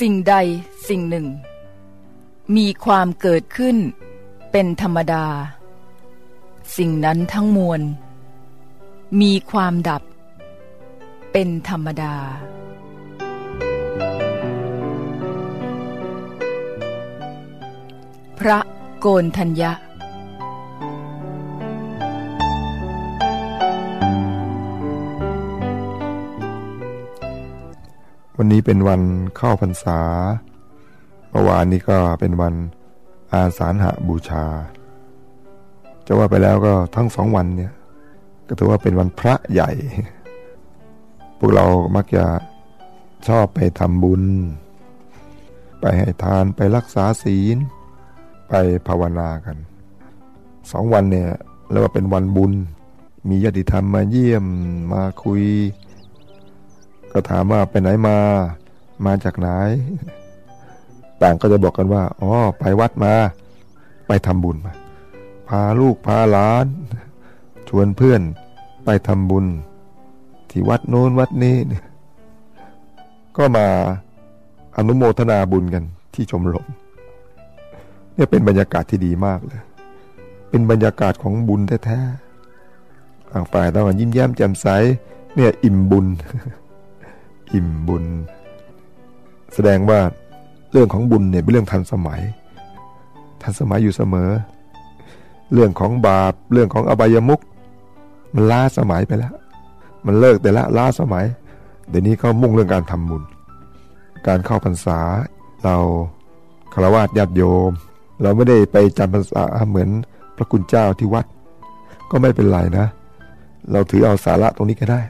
สิ่งใดสิ่งหนึ่ง มีความเกิดขึ้น เป็นธรรมดา สิ่งนั้นทั้งมวล มีความดับ เป็นธรรมดา พระโกนทัญญะวันนี้เป็นวันเข้าพรรษา เมื่อวานนี้ก็เป็นวัน อาสาฬหาบูชา จะว่าไปแล้วก็ทั้งสองวันเนี่ยก็ถือว่าเป็นวันพระใหญ่ พวกเรามักจะชอบไปทำบุญ ไปให้ทานไปรักษาศีล ไปภาวนากันสองวันเนี่ยเรียกว่าเป็นวันบุญ มีญาติธรรมมาเยี่ยมมาคุย ก็ถามว่าไปไหนมา มาจากไหน ต่างก็จะบอกกันว่าอ๋อไปวัดมา ไปทำบุญมา พาลูกพาหลาน ชวนเพื่อนไปทำบุญ ที่วัดโน้นวัดนี้ ก็มาอนุโมทนาบุญกันที่ชมรมเนี่ยเป็นบรรยากาศที่ดีมากเลย เป็นบรรยากาศของบุญแท้ๆต่างฝ่ายต่างยิ้มแย้มแจ่มใส เนี่ยอิ่มบุญ อิ่มบุญ แสดงว่า เรื่องของบุญเนี่ยเป็นเรื่องทันสมัย ทันสมัยอยู่เสมอ เรื่องของบาป เรื่องของอบายมุกมันล้าสมัยไปแล้ว มันเลิกแต่ละล้าสมัย เดี๋ยวนี้เขามุ่งเรื่องการทำบุญ การเข้าพรรษา เราคารวะญาติโยม เราไม่ได้ไปจำพรรษาเหมือนพระคุณเจ้าที่วัด ก็ไม่เป็นไรนะ เราถือเอาสาระตรงนี้ก็ได้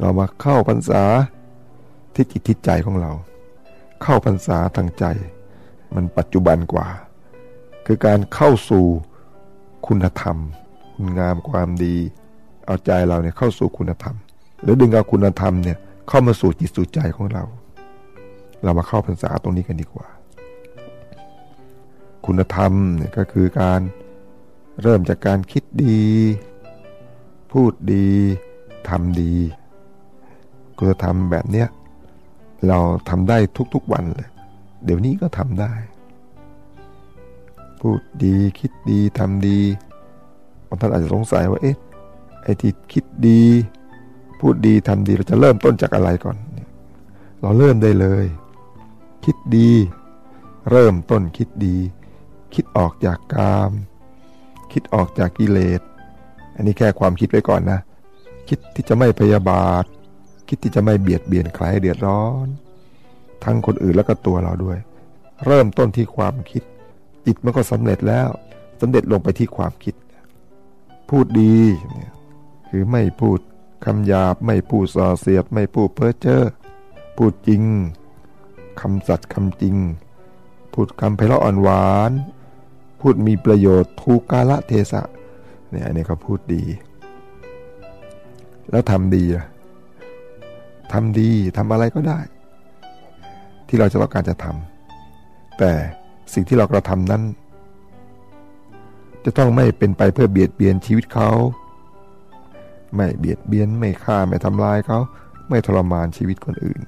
เรามาเข้าพรรษาที่จิตที่ใจของเรา เข้าพรรษาทางใจ มันปัจจุบันกว่า คือการเข้าสู่คุณธรรม คุณงามความดี เอาใจเราเนี่ยเข้าสู่คุณธรรม หรือดึงเอาคุณธรรมเนี่ยเข้ามาสู่จิตสู่ใจของเรา เรามาเข้าพรรษาตรงนี้กันดีกว่า คุณธรรมเนี่ยก็คือการเริ่มจากการคิดดี พูดดีทำดีคุณธรรมแบบเนี้ย เราทำได้ทุกๆวันเลยเดี๋ยวนี้ก็ทำได้ พูดดีคิดดีทำดีบางท่านอาจจะสงสัยว่าเอ๊ะไอ้ที่คิดดี พูดดีทำดีเราจะเริ่มต้นจากอะไรก่อน เราเริ่มได้เลย คิดดี เริ่มต้นคิดดี คิดออกจากกาม คิดออกจากกิเลส อันนี้แค่ความคิดไว้ก่อนนะ คิดที่จะไม่พยาบาท คิดที่จะไม่เบียดเบียนใครให้เดือดร้อน ทั้งคนอื่นแล้วก็ตัวเราด้วย เริ่มต้นที่ความคิด จิตมันก็สำเร็จแล้วสำเร็จลงไปที่ความคิด พูดดีเนี่ยคือไม่พูดคำหยาบไม่พูดส่อเสียดไม่พูดเพ้อเจ้อพูดจริงคำสัตย์คำจริง พูดคำไพเราะอ่อนหวาน พูดมีประโยชน์ทูกาละเทศะเนี่ยอันนี้เขาพูดดี แล้วทำดีอะ ทำดีทำอะไรก็ได้ ที่เราจะต้องการจะทำแต่สิ่งที่เรากระทำนั้น จะต้องไม่เป็นไปเพื่อเบียดเบียนชีวิตเขา ไม่เบียดเบียนไม่ฆ่าไม่ทำลายเขา ไม่ทรมานชีวิตคนอื่น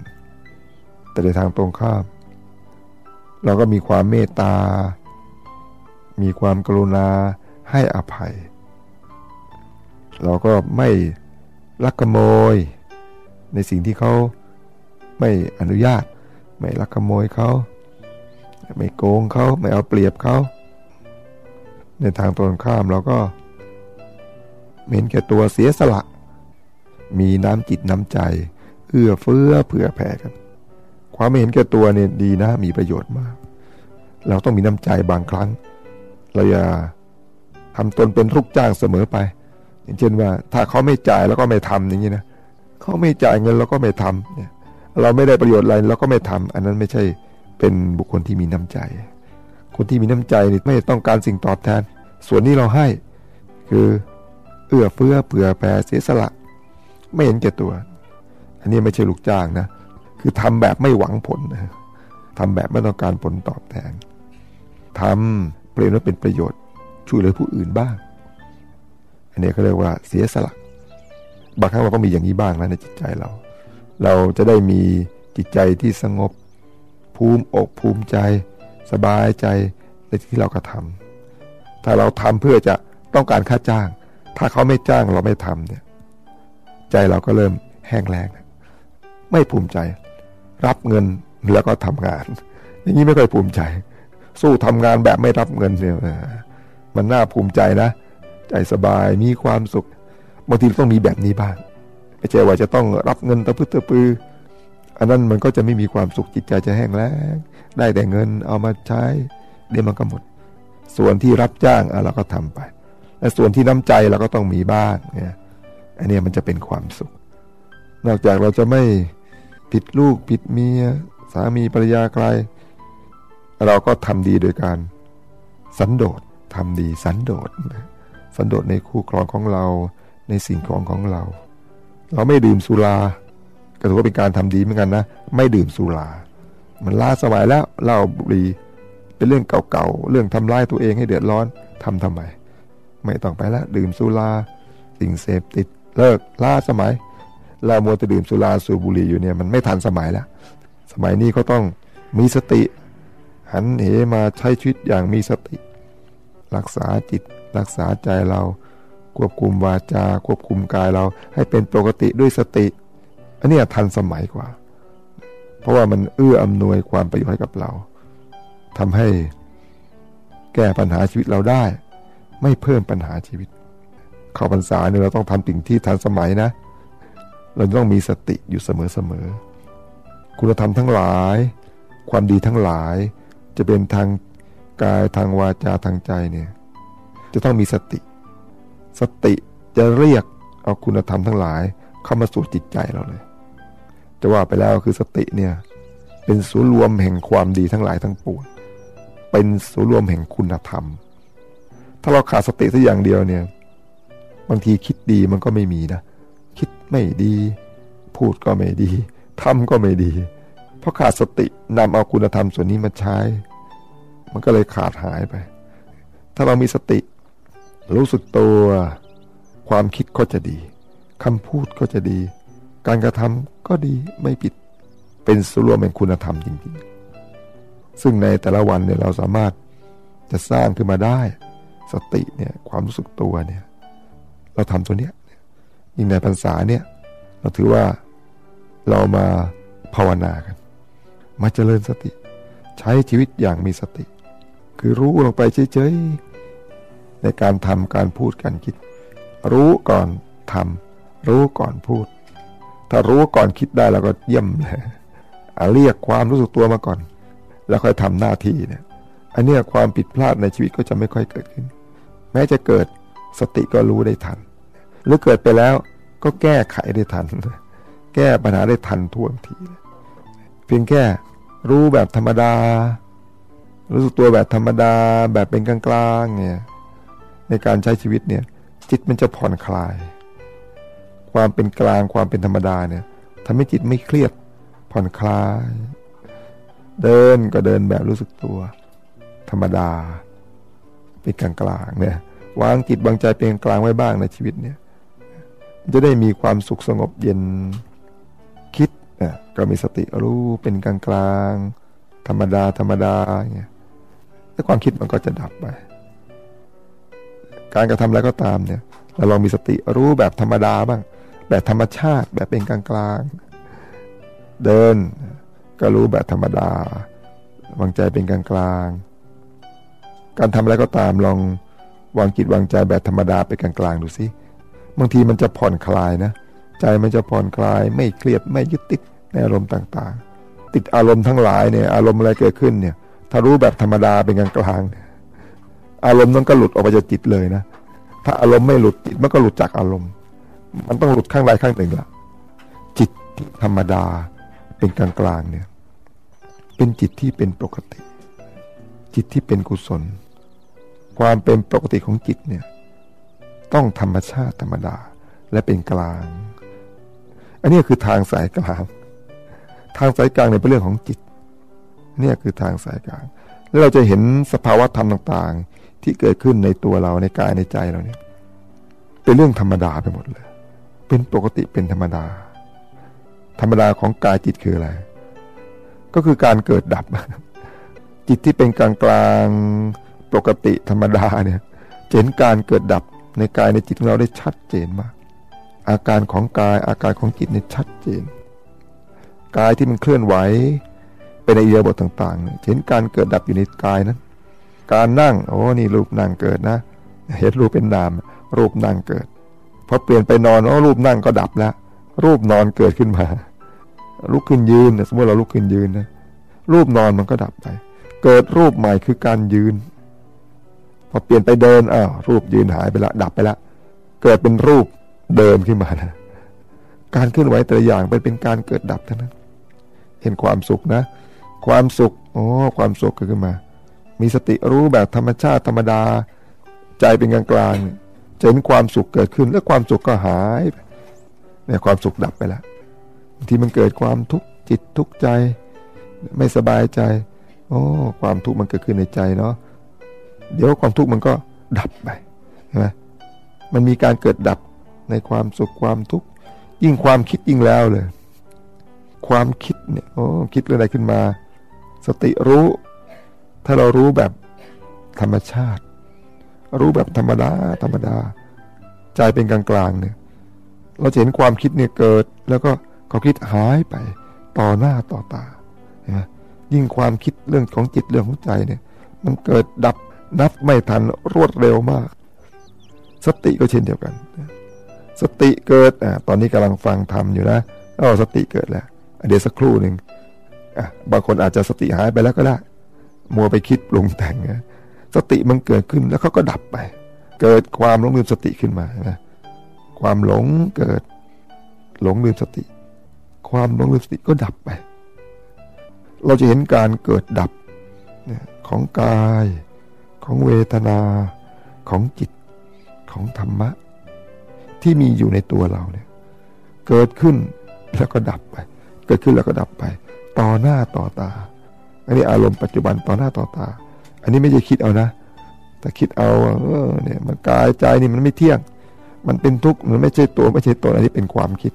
แต่ในทางตรงข้าม เราก็มีความเมตตา มีความกรุณาให้อภัย เราก็ไม่ลักขโมย ในสิ่งที่เขาไม่อนุญาต ไม่ลักขโมยเขาไม่โกงเขาไม่เอาเปรียบเขาในทางตรงข้ามเราก็เห็นแก่ตัวเสียสละ มีน้ำจิตน้ำใจ เอื้อเฟื้อเผื่อแผ่กัน ความไม่เห็นแก่ตัวเนี่ยดีนะมีประโยชน์มาก เราต้องมีน้ำใจบางครั้ง เราอย่าทำตนเป็นทุกจ้างเสมอไป อย่างเช่นว่า ถ้าเขาไม่จ่ายแล้วก็ไม่ทำอย่างนี้นะ เขาไม่จ่ายเงินเราก็ไม่ทำเนี่ยเราไม่ได้ประโยชน์อะไรเราก็ไม่ทำอันนั้นไม่ใช่เป็นบุคคลที่มีน้ำใจ คนที่มีน้ำใจนี่ไม่ต้องการสิ่งตอบแทน ส่วนนี้เราให้ คือเอื้อเฟื้อเผื่อแผ่เสียสละ ไม่เห็นแก่ตัว อันนี้ไม่ใช่ลูกจ้างนะ คือทำแบบไม่หวังผลทำแบบไม่ต้องการผลตอบแทนทำเปลี่ยนว่าเป็นประโยชน์ช่วยเหลือผู้อื่นบ้าง อันนี้เขาเรียกว่าเสียสละ บางครั้งเราก็มีอย่างนี้บ้างนะในจิตใจเรา เราจะได้มีจิตใจที่สงบภูมิอกภูมิใจ สบายใจในที่เรากระทำถ้าเราทำเพื่อจะต้องการค่าจ้าง ถ้าเขาไม่จ้างเราไม่ทำเนี่ยใจเราก็เริ่มแห้งแล้งไม่ภูมิใจ รับเงินแล้วก็ทำงาน อย่างนี้ไม่ค่อยภูมิใจ สู้ทำงานแบบไม่รับเงินเนี่ยมันน่าภูมิใจนะ ใจสบายมีความสุข บางทีต้องมีแบบนี้บ้างไม่ใช่ว่าจะต้องรับเงินตะพื้ตะปือ อันนั้นมันก็จะไม่มีความสุขจิตใจจะแห้งแล้งได้แต่เงินเอามาใช้เดี๋ยวมันก็หมด ส่วนที่รับจ้างเราก็ทำไปและส่วนที่น้ำใจเราก็ต้องมีบ้างเนี่ยอันนี้มันจะเป็นความสุข นอกจากเราจะไม่ผิดลูกผิดเมียสามีภรรยาใคร เราก็ทำดีโดยการ สันโดษทำดีสันโดษสันโดษในคู่ครองของเรา ในสิ่งของของเรา เราไม่ดื่มสุราก็ถือว่าเป็นการทำดีเหมือนกันนะ ไม่ดื่มสุรา มันล้าสมัยแล้วเหล้าบุหรี่เป็นเรื่องเก่าๆ เรื่องทำร้ายตัวเองให้เดือดร้อนทำทำไม ไม่ต้องไปแล้วดื่มสุราสิ่งเสพติดเลิกล้าสมัย เรามัวจะดื่มสุราสูบบุหรี่อยู่เนี่ยมันไม่ทันสมัยแล้ว สมัยนี้เขาต้องมีสติ หันเหมาใช้ชีวิตอย่างมีสติ รักษาจิตรักษาใจเรา ควบคุมวาจา ควบคุมกายเราให้เป็นปกติด้วยสติ อันนี้ทันสมัยกว่า เพราะว่ามันเอื้ออำนวยความประโยชน์ให้กับเราทำให้แก้ปัญหาชีวิตเราได้ ไม่เพิ่มปัญหาชีวิตเข้าพรรษาเนี่ยเราต้องทำสิ่งที่ทันสมัยนะ เราต้องมีสติอยู่เสมอๆคุณธรรมทั้งหลาย ความดีทั้งหลาย จะเป็นทางกายทางวาจาทางใจเนี่ย จะต้องมีสติ สติจะเรียกเอาคุณธรรมทั้งหลายเข้ามาสู่จิตใจเราเลย จะว่าไปแล้วคือสติเนี่ยเป็นศูนย์รวมแห่งความดีทั้งหลายทั้งปวงเป็นศูนย์รวมแห่งคุณธรรม ถ้าเราขาดสติสักอย่างเดียวเนี่ย บางทีคิดดีมันก็ไม่มีนะ คิดไม่ดี พูดก็ไม่ดีทำก็ไม่ดี เพราะขาดสตินำเอาคุณธรรมส่วนนี้มาใช้ มันก็เลยขาดหายไป ถ้าเรามีสติ รู้สึกตัว ความคิดก็จะดีคำพูดก็จะดี การกระทำก็ดีไม่ผิด เป็นส่วนรวมแห่งคุณธรรมจริงๆ ซึ่งในแต่ละวันเนี่ยเราสามารถจะสร้างขึ้นมาได้ สติเนี่ยความรู้สึกตัวเนี่ยเราทำตัวเนี้ยยิ่งในพรรษาเนี่ยเราถือว่าเรามาภาวนากัน มาเจริญสติ ใช้ชีวิตอย่างมีสติ คือรู้ลงไปเฉยๆ ในการทำการพูดการคิด รู้ก่อนทำรู้ก่อนพูด ถ้ารู้ก่อนคิดได้เราก็เยี่ยมเลยเรียกความรู้สึกตัวมาก่อน แล้วค่อยทำหน้าที่เนี่ยอันนี้ความผิดพลาดในชีวิตก็จะไม่ค่อยเกิดขึ้น แม้จะเกิดสติก็รู้ได้ทัน หรือเกิดไปแล้วก็แก้ไขได้ทัน แก้ปัญหาได้ทันท่วงที เพียงแค่รู้แบบธรรมดา รู้สึกตัวแบบธรรมดาแบบเป็นกลางๆเนี่ย ในการใช้ชีวิตเนี่ยจิตมันจะผ่อนคลาย ความเป็นกลางความเป็นธรรมดาเนี่ยทำให้จิตไม่เครียดผ่อนคลาย เดินก็เดินแบบรู้สึกตัว ธรรมดา เป็นกลางๆเนี่ยวางจิตวางใจเป็นกลางไว้บ้างในชีวิตเนี่ยจะได้มีความสุขสงบเย็นคิดนะก็มีสติรู้เป็นกลางกลางธรรมดาธรรมดาเงี้ยถ้าความคิดมันก็จะดับไป การกระทำอะไรก็ตามเนี่ยเราลองมีสติรู้แบบธรรมดาบ้าง แบบธรรมชาติแบบเป็นกลางกลางเดินก็รู้แบบธรรมดาวางใจเป็นกลางกลางการทำอะไรก็ตามลองวางจิตวางใจแบบธรรมดาไปกลางๆดูสิบางทีมันจะผ่อนคลายนะ ใจมันจะผ่อนคลาย ไม่เครียดไม่ยึดติดในอารมณ์ต่างๆ ติดอารมณ์ทั้งหลายเนี่ยอารมณ์อะไรเกิดขึ้นเนี่ยถ้ารู้แบบธรรมดาเป็นกลางๆ อารมณ์นั้นก็หลุดออกไปจากจิตเลยนะ ถ้าอารมณ์ไม่หลุดจิตมันก็หลุดจากอารมณ์ มันต้องหลุดข้างใดข้างหนึ่งละจิตธรรมดาเป็นกลางๆเนี่ย เป็นจิตที่เป็นปกติ จิตที่เป็นกุศล ความเป็นปกติของจิตเนี่ย ต้องธรรมชาติธรรมดาและเป็นกลาง อันนี้คือทางสายกลาง ทางสายกลางในเป็นเรื่องของจิตเนี่ยคือทางสายกลาง แล้วเราจะเห็นสภาวะธรรมต่างๆ ที่เกิดขึ้นในตัวเราในกายในใจเราเนี่ย เป็นเรื่องธรรมดาไปหมดเลย เป็นปกติเป็นธรรมดา ธรรมดาของกายจิตคืออะไร ก็คือการเกิดดับ จิตที่เป็นกลางกลางปกติธรรมดาเนี่ยเห็นการเกิดดับในกายในจิตของเราได้ชัดเจนมาก อาการของกายอาการของจิตเนี่ยชัดเจน กายที่มันเคลื่อนไหวเป็นในเอียบทต่างๆเห็นการเกิดดับอยู่ในกายนั้น การนั่ง โอ้นี่รูปนั่งเกิดนะ เห็นรูปเป็นนาม รูปนั่งเกิดพอเปลี่ยนไปนอนโอ้รูปนั่งก็ดับแล้วรูปนอนเกิดขึ้นมา ลุกขึ้นยืนสมมติเราลุกขึ้นยืนนะรูปนอนมันก็ดับไป เกิดรูปใหม่คือการยืน พอเปลี่ยนไปเดินอ้าวรูปยืนหายไปละ ดับไปละ เกิดเป็นรูปเดินขึ้นมานะการเคลื่อนไหวแต่ละอย่างไปเป็นการเกิดดับเท่านั้น เห็นความสุขนะ ความสุขโอ้ความสุขเกิดขึ้นมา มีสติรู้แบบธรรมชาติธรรมดา ใจเป็นกลางกลางจะเห็นความสุขเกิดขึ้นแล้วความสุขก็หายไปเนี่ยความสุขดับไปแล้วบางทีมันเกิดความทุกข์จิตทุกข์ใจ ไม่สบายใจ โอ้ความทุกข์มันเกิดขึ้นในใจเนาะเดี๋ยวความทุกข์มันก็ดับไปใช่ไหมมันมีการเกิดดับในความสุขความทุกข์ยิ่งความคิดยิ่งแล้วเลย ความคิดเนี่ยโอ้คิดเรื่องอะไรขึ้นมา สติรู้ ถ้าเรารู้แบบธรรมชาติ รู้แบบธรรมดาธรรมดา ใจเป็นกลางๆเนี่ย เราจะเห็นความคิดเนี่ยเกิด แล้วก็ความคิดหายไปต่อหน้าต่อตาเห็นไหมยิ่งความคิดเรื่องของจิตเรื่องของใจเนี่ย มันเกิดดับนับไม่ทันรวดเร็วมาก สติก็เช่นเดียวกัน สติเกิดอ่าตอนนี้กำลังฟังธรรมอยู่นะอ๋อสติเกิดแล้วเดี๋ยวสักครู่หนึ่งอะบางคนอาจจะสติหายไปแล้วก็ได้ มัวไปคิดปรุงแต่งนะสติมันเกิดขึ้นแล้วเขาก็ดับไป เกิดความหลงลืมสติขึ้นมานะความหลงเกิดหลงลืมสติ ความหลงลืมสติก็ดับไป เราจะเห็นการเกิดดับของกายของเวทนาของจิตของธรรมะ ที่มีอยู่ในตัวเราเนี่ยเกิดขึ้นแล้วก็ดับไป เกิดขึ้นแล้วก็ดับไป ต่อหน้าต่อตา อันนี้อารมณ์ปัจจุบันต่อหน้าต่อตา อันนี้ไม่ใช่คิดเอานะ แต่คิดเอาเออเนี่ยมันกายใจนี่มันไม่เที่ยง มันเป็นทุกข์มันไม่ใช่ตัวไม่ใช่ตนอันนี้เป็นความคิด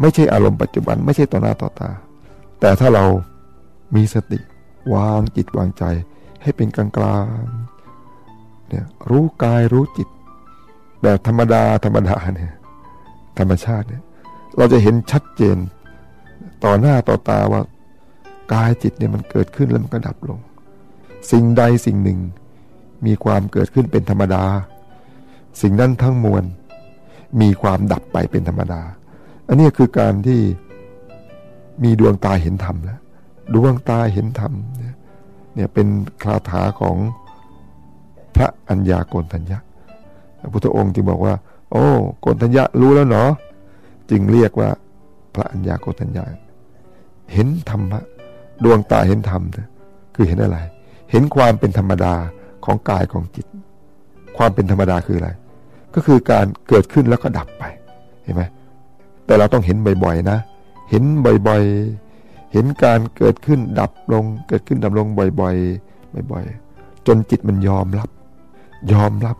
ไม่ใช่อารมณ์ปัจจุบัน ไม่ใช่ต่อหน้าต่อตา แต่ถ้าเรามีสติ วางจิตวางใจ ให้เป็นกลางกลางเนี่ยรู้กายรู้จิต แบบธรรมดาธรรมดาเนี่ยธรรมชาติเนี่ยเราจะเห็นชัดเจนต่อหน้าต่อตาว่า กายจิตเนี่ยมันเกิดขึ้นแล้วมันก็ดับลง สิ่งใดสิ่งหนึ่ง มีความเกิดขึ้นเป็นธรรมดา สิ่งนั้นทั้งมวล มีความดับไปเป็นธรรมดา อันนี้คือการที่มีดวงตาเห็นธรรมแล้วดวงตาเห็นธรรมเนี่ยเป็นคาถาของพระัญญาโกนทัญญะพระพุทธองค์จึงบอกว่า โอ้โกนทัญญะรู้แล้วเนาะจึงเรียกว่าพระัญญาโกนทัญญาเห็นธรรมะ ดวงตาเห็นธรรมคือเห็นอะไร เห็นความเป็นธรรมดาของกายของจิต ความเป็นธรรมดาคืออะไร ก็คือการเกิดขึ้นแล้วก็ดับไปเห็นไหมแต่เราต้องเห็นบ่อยๆนะ เห็นบ่อยๆ เห็นการเกิดขึ้นดับลง เกิดขึ้นดับลงบ่อยๆ บ่อยๆ จนจิตมันยอมรับ ยอมรับ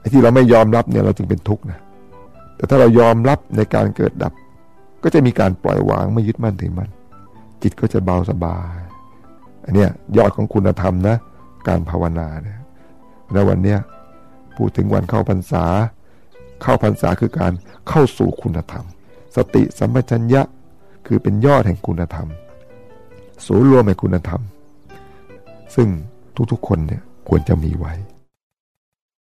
ไอ้ที่เราไม่ยอมรับเนี่ยเราจึงเป็นทุกข์นะ แต่ถ้าเรายอมรับในการเกิดดับ ก็จะมีการปล่อยวางไม่ยึดมั่นถือมัน จิตก็จะเบาสบาย อันเนี้ยยอดของคุณธรรมนะ การภาวนาเนี่ยในวันเนี้ยพูดถึงวันเข้าพรรษา เข้าพรรษาคือการเข้าสู่คุณธรรม สติสัมปชัญญะคือเป็นยอดแห่งคุณธรรมสูรวมแห่งคุณธรรม ซึ่งทุกๆคนเนี่ยควรจะมีไว้